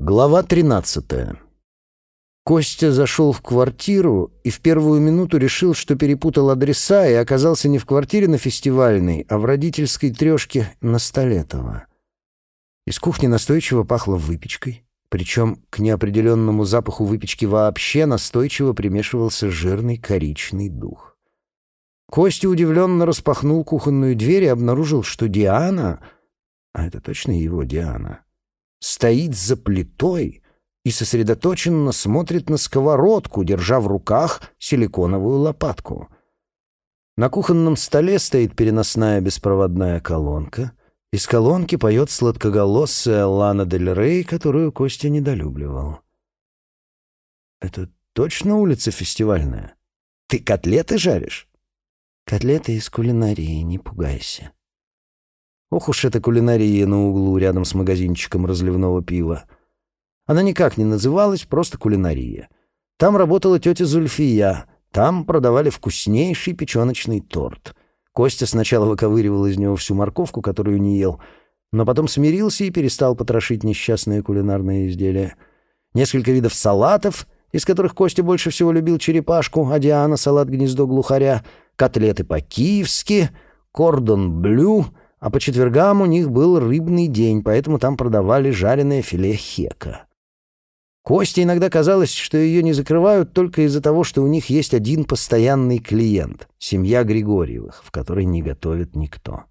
Глава 13. Костя зашел в квартиру и в первую минуту решил, что перепутал адреса и оказался не в квартире на фестивальной, а в родительской трешке на Столетово. Из кухни настойчиво пахло выпечкой, причем к неопределенному запаху выпечки вообще настойчиво примешивался жирный коричный дух. Костя удивленно распахнул кухонную дверь и обнаружил, что Диана, а это точно его Диана, стоит за плитой и сосредоточенно смотрит на сковородку, держа в руках силиконовую лопатку. На кухонном столе стоит переносная беспроводная колонка. Из колонки поет сладкоголосая Лана Дель Рей, которую Костя недолюбливал. «Это точно улица фестивальная? Ты котлеты жаришь?» «Котлеты из кулинарии, не пугайся». Ох уж эта кулинария на углу рядом с магазинчиком разливного пива. Она никак не называлась, просто кулинария. Там работала тетя Зульфия, там продавали вкуснейший печеночный торт. Костя сначала выковыривал из него всю морковку, которую не ел, но потом смирился и перестал потрошить несчастные кулинарные изделия. Несколько видов салатов, из которых Костя больше всего любил черепашку, а Диана — салат гнездо глухаря, котлеты по-киевски, кордон блю — а по четвергам у них был рыбный день, поэтому там продавали жареное филе хека. Косте иногда казалось, что ее не закрывают только из-за того, что у них есть один постоянный клиент — семья Григорьевых, в которой не готовит никто.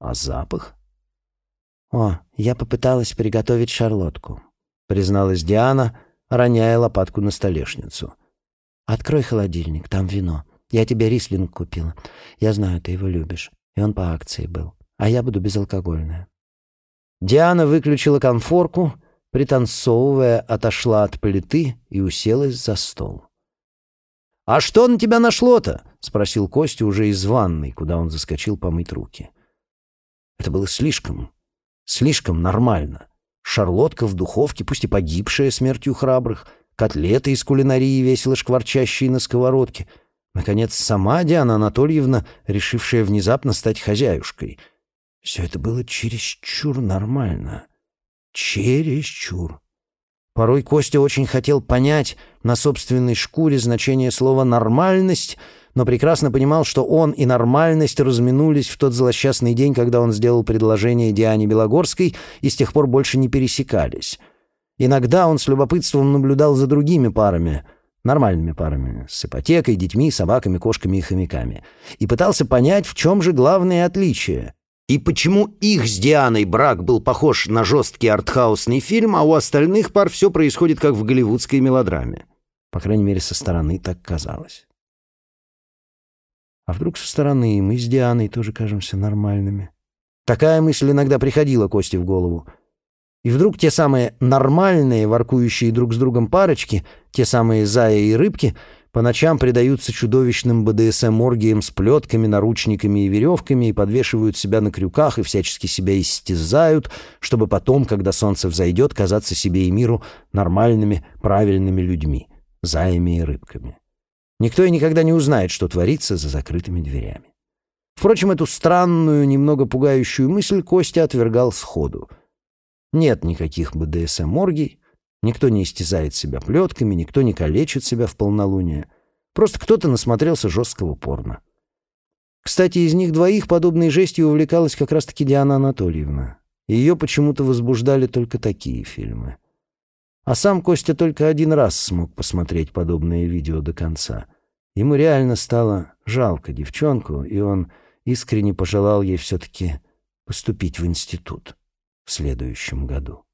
А запах? «О, я попыталась приготовить шарлотку», — призналась Диана, роняя лопатку на столешницу. «Открой холодильник, там вино. Я тебе рислинг купила. Я знаю, ты его любишь и он по акции был. А я буду безалкогольная. Диана выключила конфорку, пританцовывая, отошла от плиты и уселась за стол. «А что на тебя нашло-то?» — спросил Костя уже из ванной, куда он заскочил помыть руки. Это было слишком, слишком нормально. Шарлотка в духовке, пусть и погибшая смертью храбрых, котлеты из кулинарии, весело шкварчащие на сковородке — Наконец, сама Диана Анатольевна, решившая внезапно стать хозяюшкой. Все это было чересчур нормально. Чересчур. Порой Костя очень хотел понять на собственной шкуре значение слова «нормальность», но прекрасно понимал, что он и нормальность разминулись в тот злосчастный день, когда он сделал предложение Диане Белогорской и с тех пор больше не пересекались. Иногда он с любопытством наблюдал за другими парами — нормальными парами, с ипотекой, детьми, собаками, кошками и хомяками, и пытался понять, в чем же главное отличие. И почему их с Дианой брак был похож на жесткий артхаусный фильм, а у остальных пар все происходит как в голливудской мелодраме. По крайней мере, со стороны так казалось. А вдруг со стороны мы с Дианой тоже кажемся нормальными? Такая мысль иногда приходила Косте в голову — и вдруг те самые нормальные, воркующие друг с другом парочки, те самые зая и рыбки, по ночам предаются чудовищным БДСМ-оргиям с плетками, наручниками и веревками и подвешивают себя на крюках и всячески себя истязают, чтобы потом, когда солнце взойдет, казаться себе и миру нормальными, правильными людьми, заями и рыбками. Никто и никогда не узнает, что творится за закрытыми дверями. Впрочем, эту странную, немного пугающую мысль Костя отвергал сходу — нет никаких БДСМ-оргий, никто не истязает себя плетками, никто не калечит себя в полнолуние. Просто кто-то насмотрелся жесткого порно. Кстати, из них двоих подобной жестью увлекалась как раз-таки Диана Анатольевна. Ее почему-то возбуждали только такие фильмы. А сам Костя только один раз смог посмотреть подобное видео до конца. Ему реально стало жалко девчонку, и он искренне пожелал ей все-таки поступить в институт в следующем году.